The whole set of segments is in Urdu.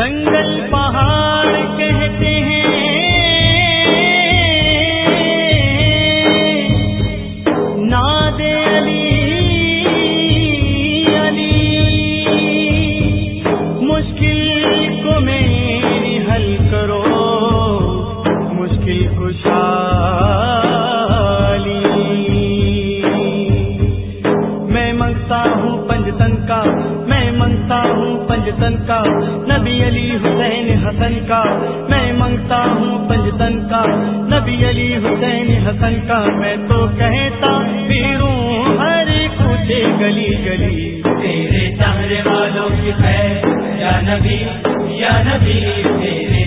جنگل پہاڑ کہتے ہیں۔ ناد علی علی، مشکل کو میری حل کرو، مشکل کشالی میں منگتا ہوں پنجتن کا، میں منگتا ہوں پنجتن کا نبی علی حسین حسن کا میں منگتا ہوں پنجتن کا۔ نبی علی حسین حسن کا میں تو کہتا پھروں ہر کچھ گلی گلی۔ تیرے چہرے والوں کی ہے یا نبی یا نبی، تیرے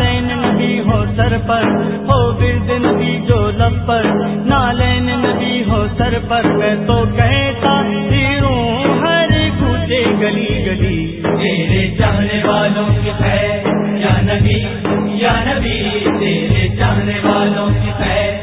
نالین نبی ہو سر پر، ہو برد نبی جو لب پر۔ نالین نبی ہو سر پر، میں تو کہتا پھروں ہر کوچے گلی گلی۔ تیرے چاہنے والوں کی ہے یا نبی یا نبی، تیرے چاہنے والوں کی ہے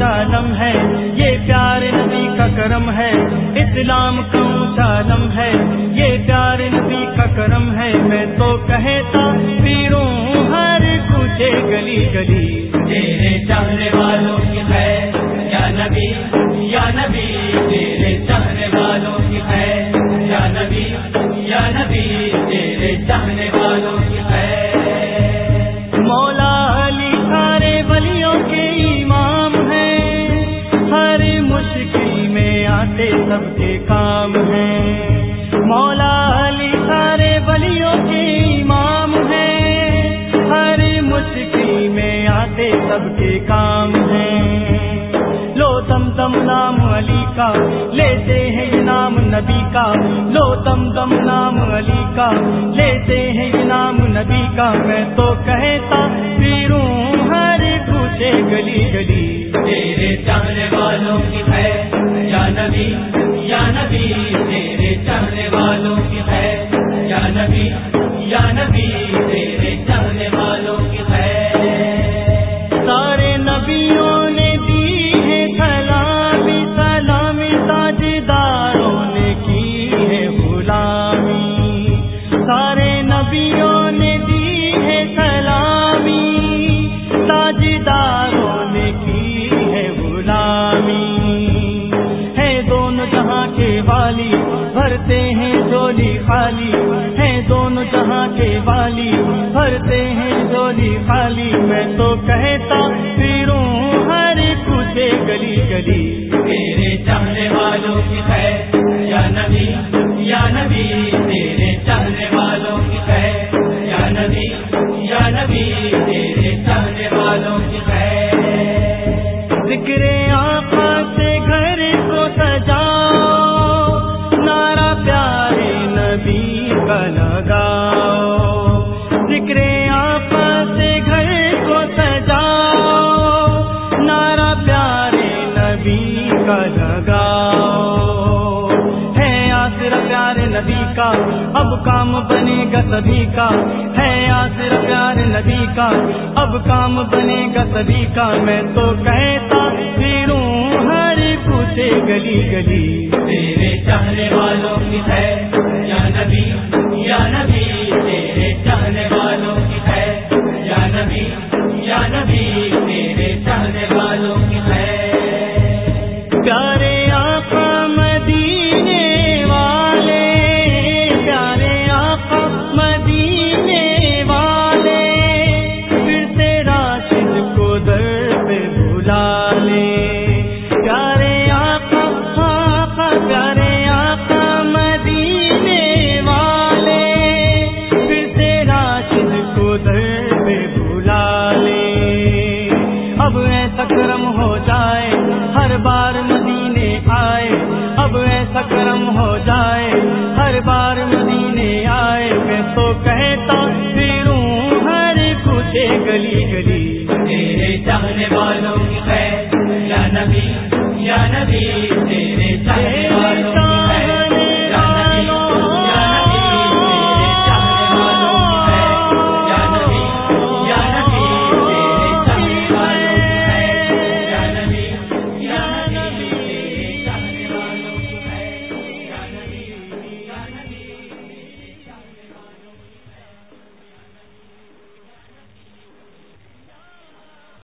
اونچا نم ہے۔ یہ پیار نبی کا کرم ہے۔ اسلام کا اونچا نم ہے۔ یہ پیار نبی کا کرم ہے۔ میں تو کہتا پھروں ہر کچھ گلی گلی۔ تیرے چاہنے والوں کی ہے یا نبی یا نبی، تیرے چاہنے والوں کی ہے یا نبی یا نبی، تیرے چاہنے والوں کام ہیں مولا علی سارے بلیوں کے امام ہیں۔ ہر مشکل میں آتے سب کے کام ہیں۔ لو تم دم نام علی کا، لیتے ہیں یہ نام نبی کا۔ لو تم دم نام علی کا، لیتے ہیں یہ نام نبی کا۔ میں تو کہتا پھروں یا نبی، تیرے چاہنے والوں کی ہے سارے نبیوں نے دی ہے سلامی سلامی تاجداروں نے کی ہے غلامی۔ سارے نبیوں نے دی ہے سلامی تاجداروں نے کی ہے غلامی۔ ہے دونوں جہاں کے والی، بھرتے ہیں جولی خالی۔ جہاں کے والی بھرتے ہیں جولی خالی میں تو کہتا پھروں ہر کچھ گلی گلی۔ تیرے چاہنے والوں کی ہے یا نبی یا نبی تیرے چاہنے والوں کی ہے یا نبی یا نبی تیرے چاہنے والوں کی ہے ذکر آقا سے گھر کو سجاؤ نارا پیارے نبی کا ذکر آقا سے گھر کو سجاؤ نارا پیارے نبی کا لگاؤ ہے آسر پیارے نبی کا، اب کام بنے گا سبھی کا۔ ہے آسر پیارے نبی کا، اب کام بنے گا سبھی کا۔ میں تو کہتا پھروں ہر پوچھے گلی گلی۔ تیرے چاہنے والوں کی ہے یا نبی یا نبی تیرے اب ایسا کرم ہو جائے، ہر بار مدینے آئے۔ اب ایسا کرم ہو جائے، ہر بار مدینے آئے۔ میں تو کہتا پھروں، ہر کچھ گلی گلی۔ تیرے چاہنے والوں کی خیر، یا نبی یا نبی